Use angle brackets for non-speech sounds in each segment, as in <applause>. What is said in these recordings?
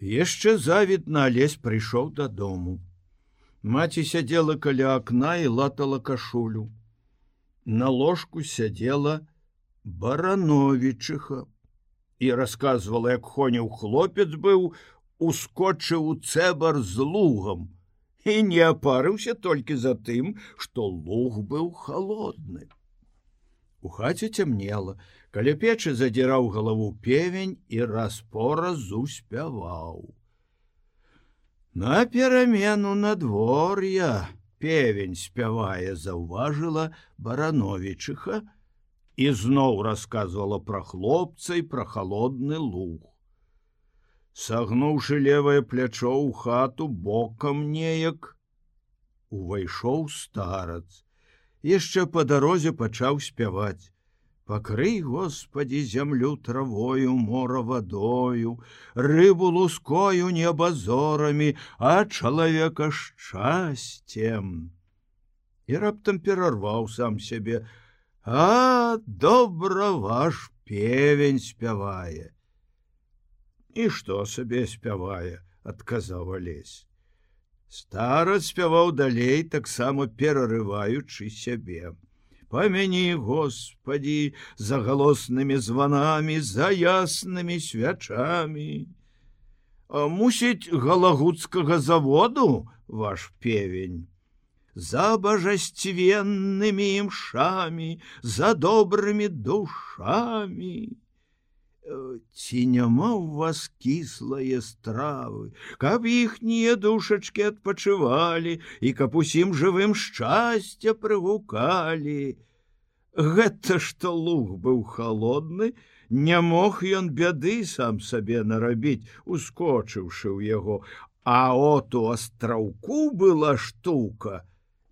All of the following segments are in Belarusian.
Яшчэ завідна алесь прыйшоў дадому. Маці сядзела каля акна і латала кашулю. На ложку сядзела барановічыха і расказвала, як хоняў хлопец быў, ускочыў у цэбар з лугам і не апарыўся толькі за тым, што луг быў холодны. У хаце цямнела, каля печы задзіраў галаву певень і раз-пораз успяваў. На перамену надвор'я певень спявае заўважыла барановічыха і зноў расказвала пра хлопца і пра холодны луг. Сагнуўшы левае плячо ў хату бокам неяк, увайшоў старац. Яшчэ па дарозе пачаў спяваць Пакрый, Господі, зямлю травою, мора вадою, рыбу лускою небазорамі, а чалавека шчасцем. І раптам перарваў сам сябе: А добра ваш певень спявае. І што сабе спявае, адказаў алесь. Старац спяваў далей, таксама перарываючы сябе. Памяні, Господі, за галоснымі званамі, за яснымі свячамі. Мусіць галагудскага заводу ваш певень. За божасцівеннымі імшамі, за добрымі душамі. Ці няма ў вас кіслае стравы, каб іхнія душачки адпачывалі і каб усім жывым шчасця прыгукалі. Гэта што луг быў холодны, не мог ён бяды сам сабе нарабіць, ускочыўшы ў яго, А от у астраўку была штука,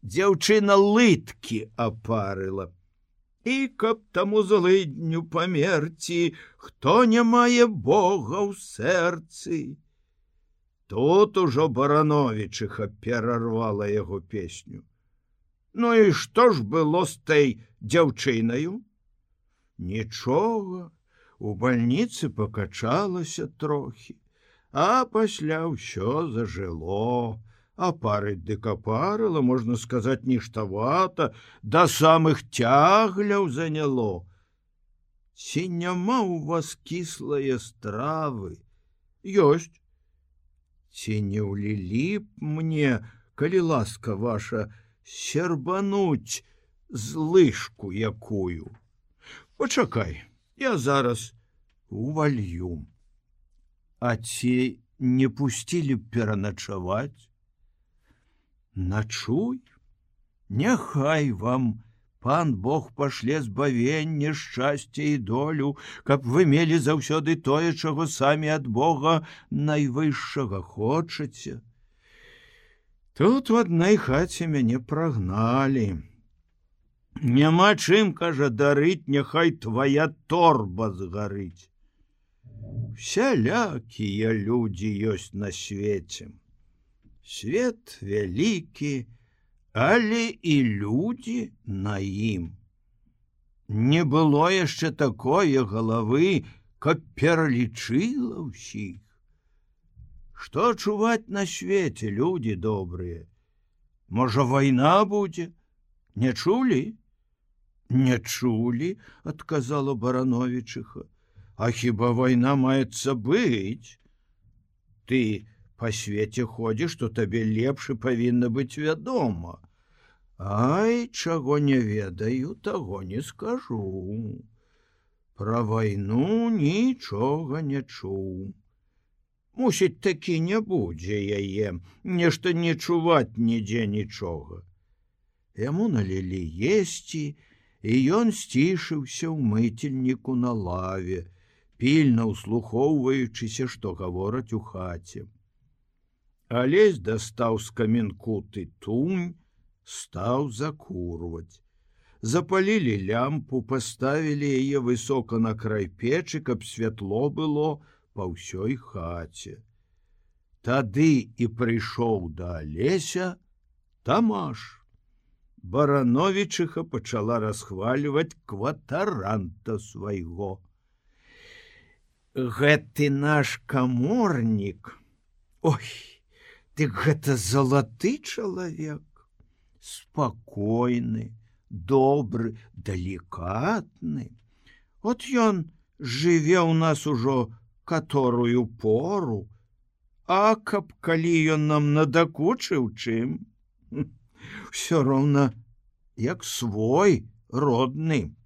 дзяўчына лыткі апарыла і каб таму злыдню памерці, хто не мае Бога ў сэрцы. Тут ужо барановічыха перарвала яго песню. Ну і што ж было з той дзяўчынаю? Нічога, у бальніцы пакачалася трохі, а пасля ўсё зажыло а парыць дыкапарыла можна сказаць ніштавата да самых цягляў заняло. Ці няма у вас кіслае стравы? Ёсць. Ці не ўлілі б мне калі ласка ваша сербануть злышку якую? Пачакай я зараз увалью. А ці не пусцілі б пераначаваць начуй. Няхай вам пан бог пашле збавенне шчасця і долю каб вы мелі заўсёды тое чаго самі ад бога найвышшага хочаце. Тут у адной хаце мяне прагналі. Няма чым кажа дарыць няхай твоя торба згарыць. Сялякія людзі ёсць на свеце свет вялікі, але і людзі на ім. Не было яшчэ такое галавы, каб пералічыла ўсіх. Што чуваць на свеце людзі добрыя. Можа, вайна будзе, не чулі? Не чулі, адказала барановічыха, А хіба вайна маецца быць? Ты, па свеце ходзіш, што табе лепш павінна быць вядома. Ай, чаго не ведаю, таго не скажу. Пра вайну нічога не чуў. Мусіць, такі не будзе яе, нешта не чуваць нідзе нічога. Яму налілі есці, і ён сцішыўся ў мыцельніку на лаве, пільна ўслухоўваючыся, што гавораць у хаце. Алесь дастаў з каменкуты тунь, стаў закурваць. Запалілі лямпу, паставілі яе высока на край печы, каб святло было па ўсёй хаце. Тады і прыйшоў да алеся тамаш. Барановічыха пачала расхваліваць кватаранта свайго. гэты наш каморнік ой ты гэта залаты чалавек. Спакойны добры далікатны. От ён жыве ў нас ужо которую пору. А каб калі ён нам надакучыў чым <laughs> все роўна як свой родны.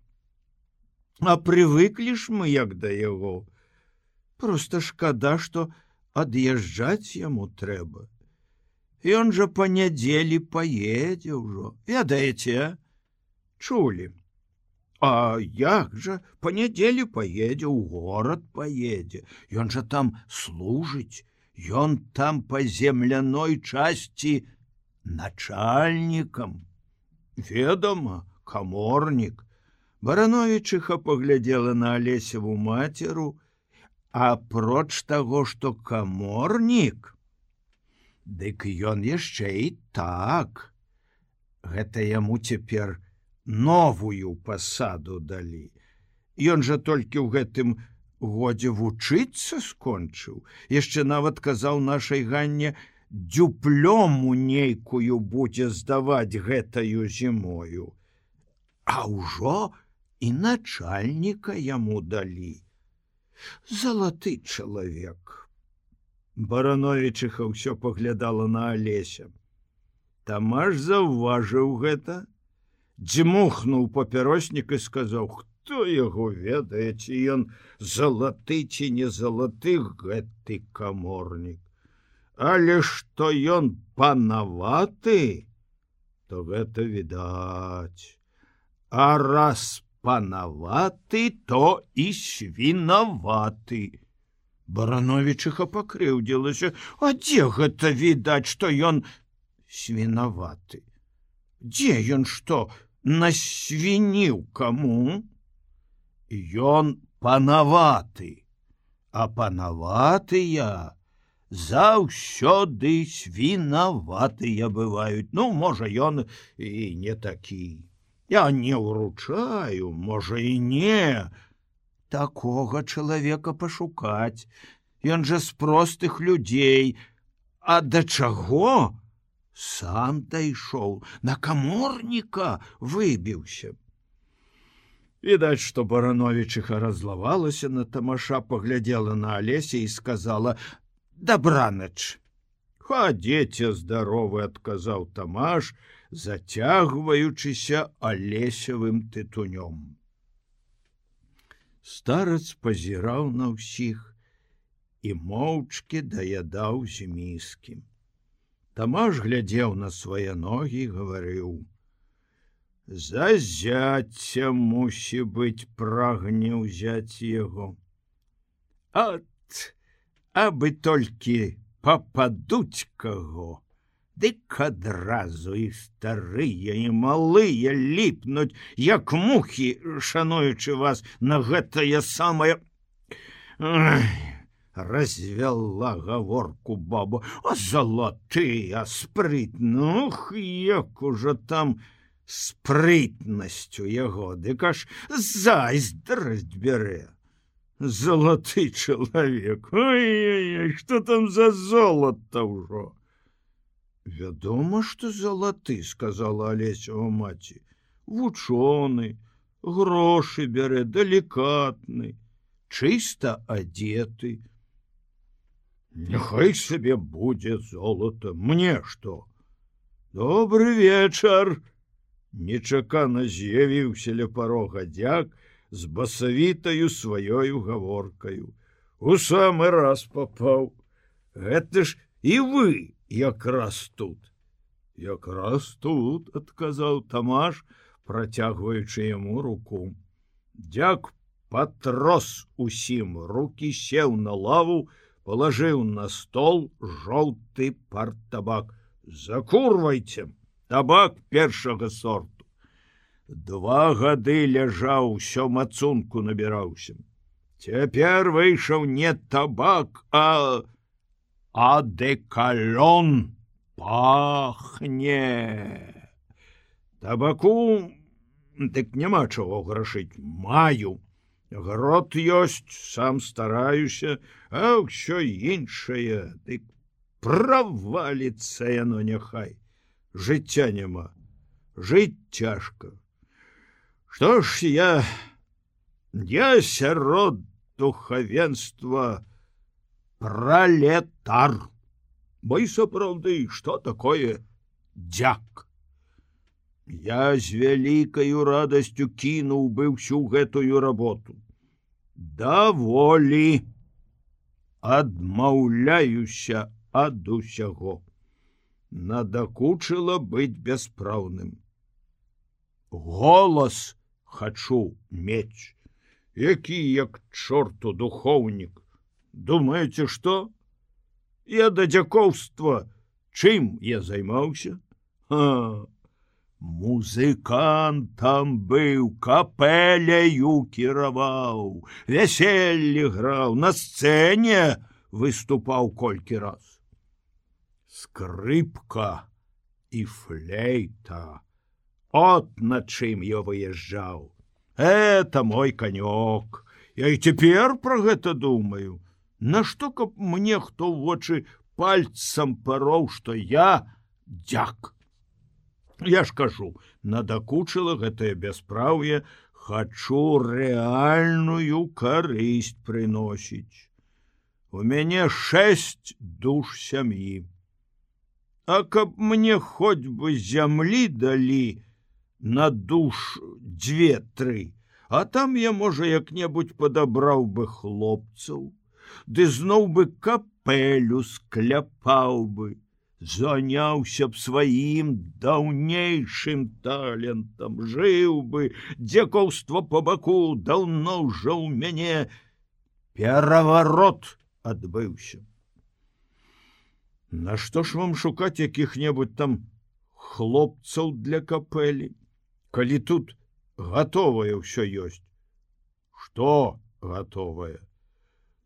А прывыклі ж мы як да яго. Просто шкада что ад'язджаць яму трэба Ён жа па нядзелі паедзе ўжо ведаеце чулі А? Як жа па нядзелі паедзе ў горад паедзе Ён жа там служыць Ён там па земляной часці начальнікам ведама каморнік барановічыха паглядзела на алесеву мацеру апроч таго што каморнік дык ён яшчэ і так. Гэта яму цяпер новую пасаду далі. Ён жа толькі ў гэтым годзе вучыцца скончыў. Яшчэ нават казаў нашай ганне дзюплёму нейкую будзе здаваць гэтаю зімою а ўжо і начальніка яму далі. Залаты чалавек барановічыха ўсё паглядала на алеся. Тамаш заўважыў гэта дзьмухнуў папяроснік і сказаў хто яго ведаеце ён залаты ці не залаты гэты каморнік? Але што ён панаваты то гэта відаць. А раз панаваты то і свінаваты барановічыха пакрыўдзілася. А дзе гэта відаць што ён свінаваты? Дзе ён што насвініў каму? Ён панаваты. А панаватыя заўсёды свінаватыя бываюць. Ну можа ён і не такі. Я не ўручаю, можа і не. Такога чалавека пашукаць. Ён жа з простых людзей, А да чаго? Сам дайшоў, на каморніка выбіўся. Відаць, што барановічыха разлавалася на тамаша, паглядзела на алесе і сказала: « Дабранач. Хадзеце здаровы, адказаў тамаш, зацягваючыся алесевым тытунём. Старац пазіраў на ўсіх і моўчкі даядаў зіміскі. Тамаш глядзеў на свае ногі, гаварыў: « За зяцця мусі быць прагне ўзяць яго. От, абы толькі пападуць каго дык адразу і старыя і малыя ліпнуць як мухі шануючы вас на гэтае самае. Развяла гаворку бабу а залаты а спрытнух як ужо там спрытнасцю яго дык аж зайздрасць бярэ залаты чалавек ой что там за золото ўжо вядома что залаты сказала алесева маці. Вучоны грошы бярэ далікатны чыста адеты няхай сабе будзе золото мне что добрый вечар! Нечакана з'явіўся ля парога дзяк з басавітаю сваёю гаворкаю. У самы раз попаў гэта ж і вы якраз тут. Якраз тут адказаў тамаш працягваючы яму руку. Дзяк патрос усім руки сеў на лаву положыў на стол жоўты партабак. Закурвайце табак першага сорту. Два гады ляжаў усё мацунку набіраўся. Цяпер выйшаў не табак а а декалон пахне табаку дык няма чаго грашыць маю Грот ёсць, сам стараюся, а ўсё іншае, дык праваліцца яно няхай. Жыцця няма. Жыць цяжка. Што ж я я сярод духавенства пролетар. Бо і сапраўды, што такое дзяк. Я з вялікаю радасцю кінуў бы всю гэтую работу. Даволі адмаўляюся ад усяго. Надакучыла быць бяспраўным. Голас хачу мець, які як чорту духоўнік. Думаеце, што? Я да дзякоўства, чым я займаўся? Музыкантам быў, капеляю кіраваў, вяселлі граў, на сцэне выступаў колькі раз. Скрыпка і флейта. От на чым я выязджаў. Это мой канёк. Я і цяпер пра гэта думаю. Нашто каб мне хто ў вочы пальцам пароў, што я дзяк. Я ж кажу, надакучыла гэтае бяспраўе, хачу рэальную карысць прыносіць. У мяне шэсць душ сям'і. А каб мне хоць бы зямлі далі на душ дзве-тры, а там я можа як-небудзь падабраў бы хлопцаў, ды зноў бы капелю скляпаў бы, заняўся б сваім даўнейшым талентам, жыў бы, дзякоўства по баку даўно ўжо ў мяне пераварот адбыўся. Нашто ж вам шукаць якіх-небудзь там хлопцаў для капелі, калі тут гатовае ўсё ёсць. Што гатовае?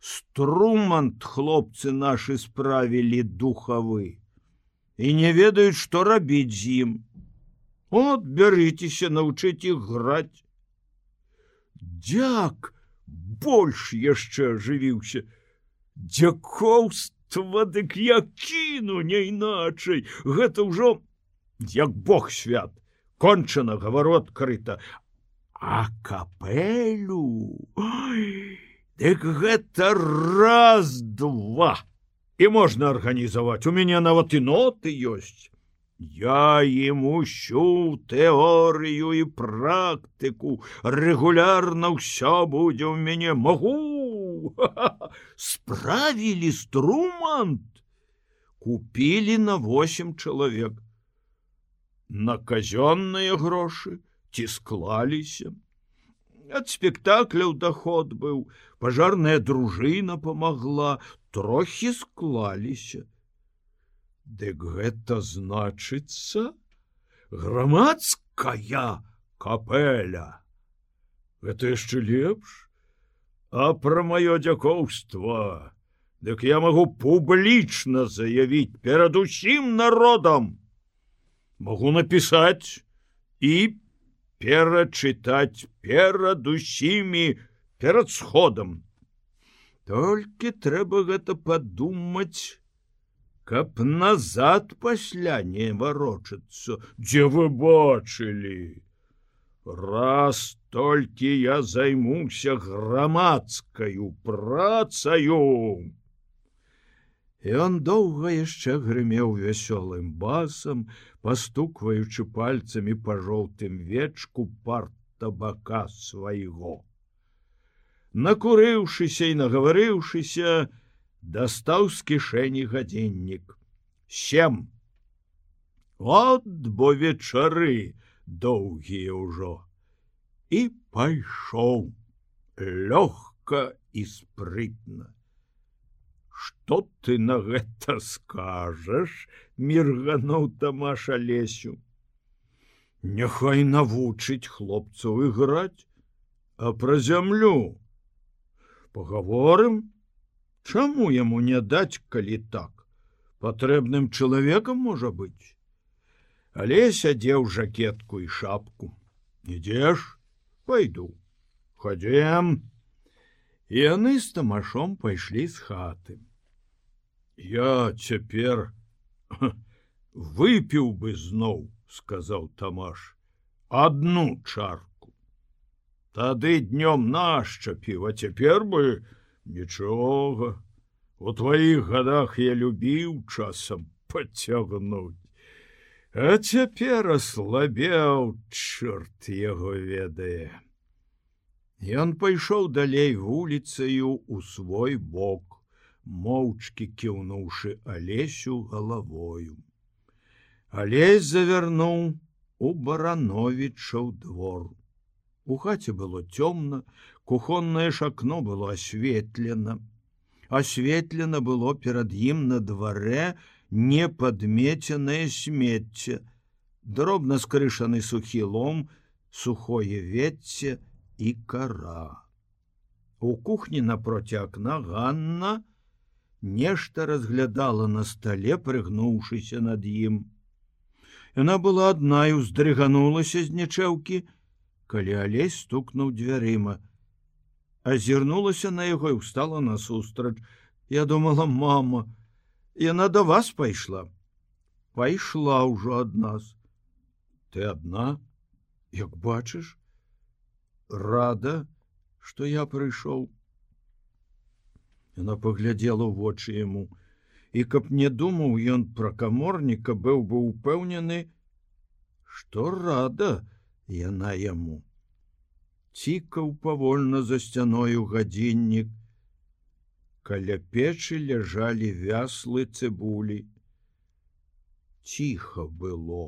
Струмант хлопцы наши справілі духавы і не ведаюць што рабіць з ім от бярыцеся навучыць іх граць дзяк больш яшчэ ажывіўся дзякоўства дык я кіну не іначай гэта ўжо як бог свят кончана гавару адкрыта а капелю ой Дык гэта раз два. І можна арганізаваць. У мяне нават і ноты ёсць. Я ім усю тэорыю і практыку рэгулярна ўсё будзе ў мяне. Магу! <laughs> Справілі струмант! Купілі на восемь чалавек. На казённыя грошы ці склаліся ад спектакляў доход быў. Пажарная дружына помогла трохі склаліся. Дык гэта значыцца грамадская капеля гэта яшчэ лепш. А пра маё дзякоўства дык я магу публічна заявіць перад усім народам. Могу напісаць і перачытаць перад усімі перад сходам. Толькі трэба гэта падумаць, каб назад пасля не варочацца, дзе вы бачылі. Раз толькі я займуся грамадскаю працаю. Ён доўга яшчэ грымеў вясёлым басам, пастукваючы пальцамі па жоўтым вечку парт табака свайго. Накурыўшыся і нагаварыўшыся, дастаў з кішэні гадзіннік. Сем. От бо вечары доўгія ўжо. І пайшоў лёгка і спрытна что ты на гэта скажаш міргануў тамаша лесю. Няхай навучыць хлопцаў іграць а пра зямлю паговорым чаму яму не даць калі так? Патрэбным чалавекам можа быць але сядзеў жакетку і шапку. Ідзеш пойду. Ходзем і яны з тамашом пайшлі з хаты. Я цяпер выпіў бы зноў сказаў тамаш одну чарку. Тады днём нашча піва цяпер бы нічога у тваіх гадах я любіў часам падцягнуць а цяпер аслабеў чорт яго ведае Ён пайшоў далей вуліцаю у свой бок моўчкі кіўнуўшы алесю галавою алесь завярнуў у барановічаў двор. У хаце было цёмна кухоннае шакно было асветлена асветлена было перад ім на дварэ непадмеценае смецце дробна скрышаны сухі лом сухое вецце і кара у кухні напроці акна Ганна нешта разглядала на стале прыгнуўшыся над ім Яна была адна і уздрыганулася з нячэўкі, калі алесь стукнуў дзвярыма. Азірнулася на яго і устала насустрач. Я думала, мама, яна да вас пайшла. Пайшла ўжо ад нас. Ты адна, як бачыш, рада, што я прыйшоў. Яна паглядзела ў вочы яму, і каб не думаў ён пра каморніка быў бы упэўнены што рада яна яму. Цікаў павольна за сцяною гадзіннік. Каля печы ляжалі вяслы цыбулі. Ціха было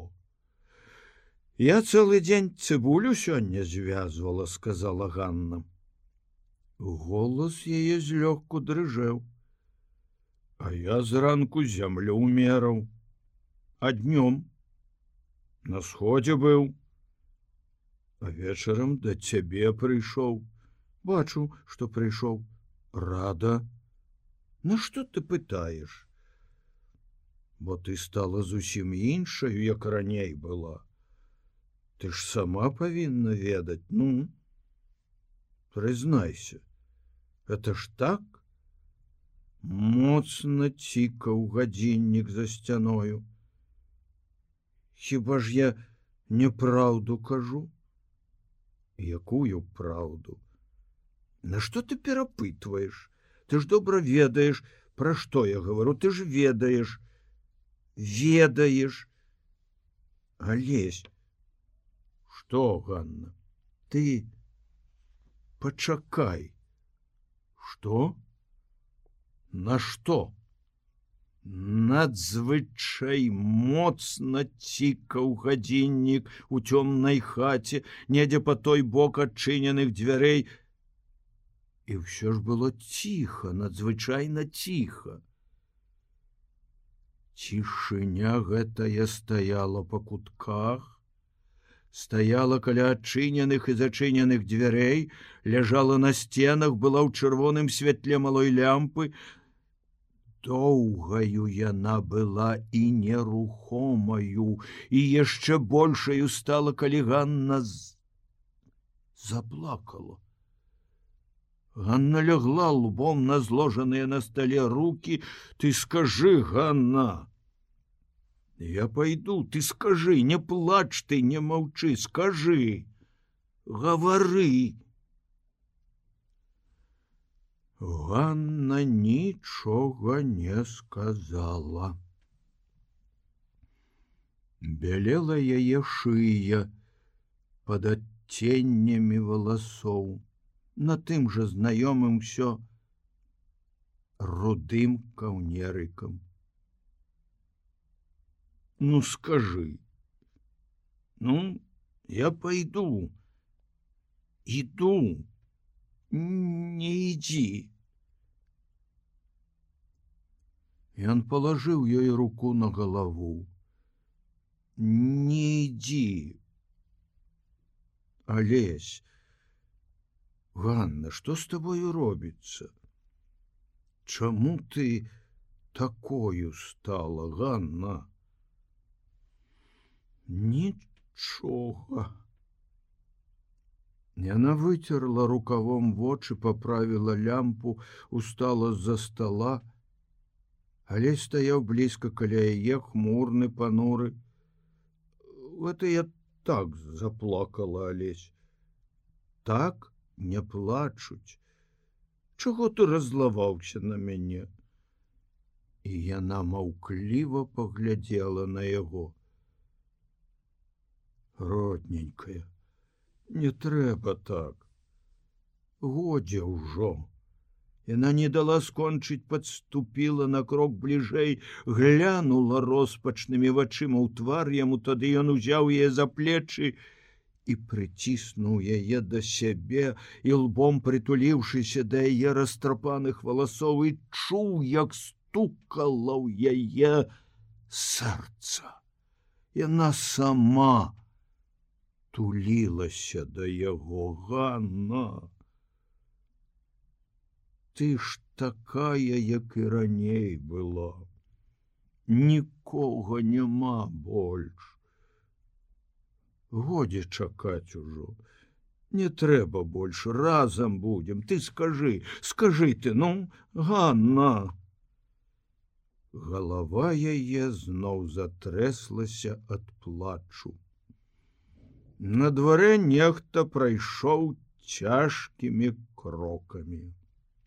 я цэлы дзень цыбулю сёння звязвала сказала Ганна. Голос яе злёгку дрыжэў. А я зранку зямлю умераў, а днём? На сходзе быў, А вечарам да цябе прыйшоў, бачу, што прыйшоў. Рада. На што ты пытаеш? Бо ты стала зусім іншаю, як раней была. Ты ж сама павінна ведаць, ну, прызнайся, это ж так, моцна цікаў гадзіннік за сцяною. Хіба ж я няправду кажу? Якую праўду? Нашто ты перапытваеш? Ты ж добра ведаеш, пра што я гавару, ты ж ведаеш, ведаеш. Алесь, Што, Ганна, ты пачакай. Што? На што? Надзвычай моцна цікаў гадзіннік у цёмнай хаце, недзе па той бок адчыненых дзвярэй. І ўсё ж было ціха, надзвычайна ціха. Цішыня гэтая стаяла па кутках, стаяла каля адчыненых і зачыненых дзвярэй, ляжала на сценах, была ў чырвоным святле малой лямпы, доўгаю яна была і нерухомаю і яшчэ большаю стала калі Ганна з... заплакала. Ганна лягла лбом на зложаныя на стале руки. Ты скажы Ганна я пойду ты скажы не плач ты не маўчы скажы гавары Ганна нічога не сказала. Бялела яе шыя под адценнямі валасоў, на тым жа знаёмым усё рудым каўнерыкам. Ну скажы, Ну, я пойду, іду, не ідзі. Ён палажыў ёй руку на галаву. Не ідзі. Алесь, Ганна, што з табою робіцца? Чаму ты такою стала Ганна? Нічога Яна выцерла рукавом вочы, поправіла лямпу, устала з-за стола. Алесь стаяў блізка каля яе хмурны пануры. Это я так заплакала Алесь. Так не плачуць. Чаго ты разлаваўся на мяне? І яна маўкліва паглядзела на яго. Родненькая, не трэба так. Годзе ўжо. Яна не дала скончыць, подступіла на крок бліжэй, глянула роспачнымі вачыма ў твар яму, тады ён узяў яе за плечы і прыціснуў яе да сябе і лбом прытуліўшыся да яе растрапаных валасоў і чуў, як стукала ў яе сэрца. Яна сама тулілася да яго Ганна. Ты ж такая, як і раней была. Нікога няма больш. Годзе чакаць ужо. Не трэба больш разам будзем, ты скажы, скажы ты, ну, Ганна. Галава яе зноў затрэслася ад плачу. На дварэ нехта прайшоў цяжкімі крокамі.